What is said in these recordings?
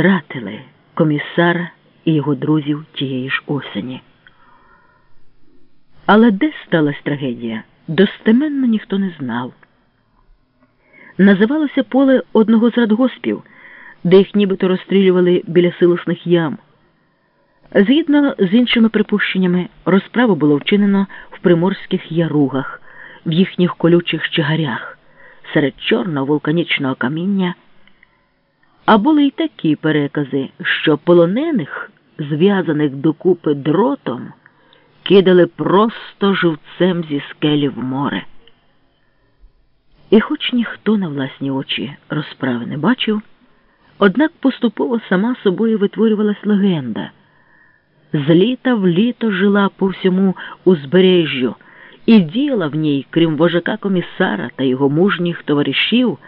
втратили комісара і його друзів тієї ж осені. Але де сталася трагедія, достеменно ніхто не знав. Називалося поле одного з радгоспів, де їх нібито розстрілювали біля силосних ям. Згідно з іншими припущеннями, розправу було вчинено в приморських яругах, в їхніх колючих чагарях, серед чорного вулканічного каміння. А були й такі перекази, що полонених, зв'язаних докупи дротом, кидали просто живцем зі скелі в море. І хоч ніхто на власні очі розправи не бачив, однак поступово сама собою витворювалась легенда. З літа в літо жила по всьому узбережжю і діяла в ній, крім вожака комісара та його мужніх товаришів,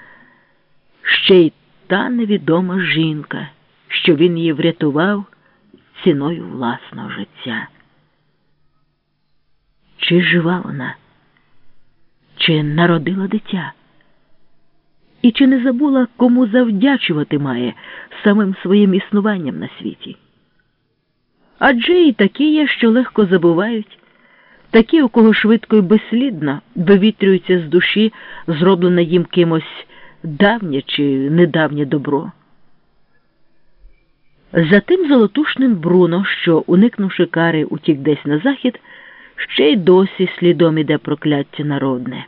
ще й та невідома жінка, що він її врятував ціною власного життя. Чи жива вона, чи народила дитя? І чи не забула, кому завдячувати має самим своїм існуванням на світі? Адже і такі є, що легко забувають, такі, у кого швидко і безслідно вивітрюється з душі, зроблене їм кимось давнє чи недавнє добро. За тим золотушним Бруно, що, уникнувши кари, утік десь на захід, ще й досі слідом іде прокляття народне.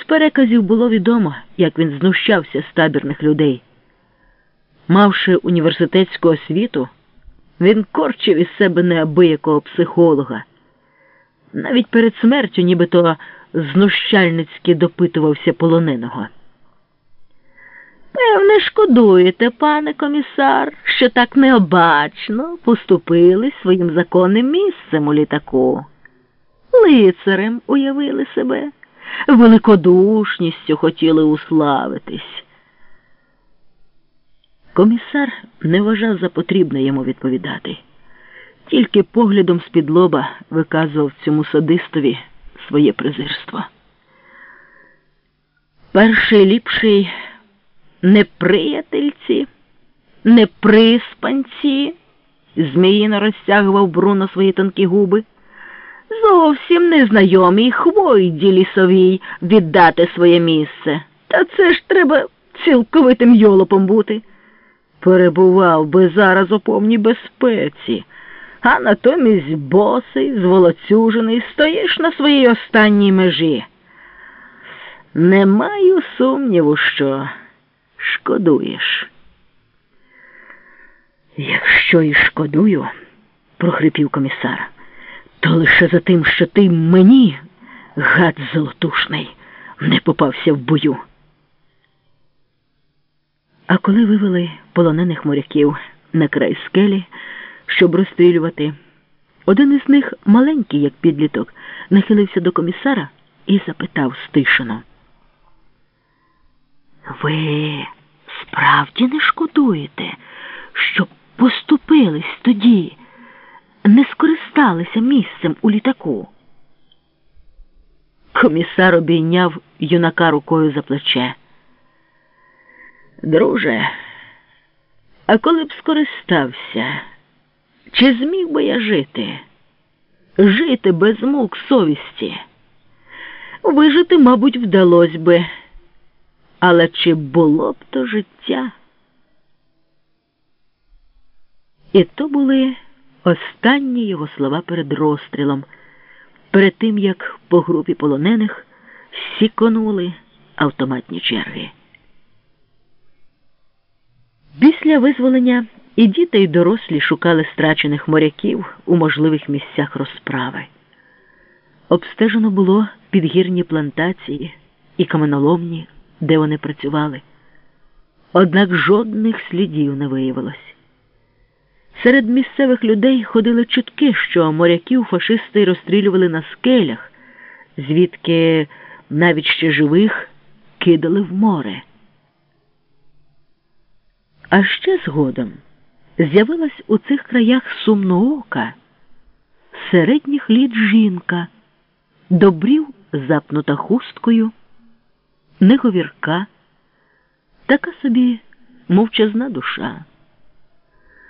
З переказів було відомо, як він знущався з табірних людей. Мавши університетську освіту, він корчив із себе неабиякого психолога. Навіть перед смертю нібито знущальницьки допитувався полоненого. Певне, шкодуєте, пане комісар, що так необачно поступили своїм законним місцем у літаку. Лицарем уявили себе, великодушністю хотіли уславитись. Комісар не вважав за потрібне йому відповідати, тільки поглядом з-під лоба виказував цьому садистові своє презирство. Перший ліпший неприятельці, неприспанці, зміїно розтягував Бруно свої тонкі губи. Зовсім незнайомій хвойді лісовій віддати своє місце. Та це ж треба цілковитим йолопом бути. Перебував би зараз у повній безпеці, а натомість босий, зволоцюжений, стоїш на своїй останній межі. Не маю сумніву, що шкодуєш. Якщо і шкодую, прохрипів комісар, то лише за тим, що ти мені, гад золотушний, не попався в бою. А коли вивели полонених моряків на край скелі, щоб розстрілювати, один із них, маленький, як підліток, нахилився до комісара і запитав стишено. Ви справді не шкодуєте, що поступились тоді, не скористалися місцем у літаку? Комісар обійняв юнака рукою за плече. Друже, а коли б скористався, чи зміг би я жити? Жити без мук совісті? Вижити, мабуть, вдалось би. Але чи було б то життя? І то були останні його слова перед розстрілом, перед тим як по групі полонених сіконули автоматні черги. Після визволення і діти, і дорослі шукали страчених моряків у можливих місцях розправи. Обстежено було підгірні плантації і каменоломні де вони працювали. Однак жодних слідів не виявилось. Серед місцевих людей ходили чутки, що моряків фашисти розстрілювали на скелях, звідки навіть ще живих кидали в море. А ще згодом з'явилась у цих краях сумноока середніх літ жінка, добрів запнута хусткою неговірка, така собі мовчазна душа.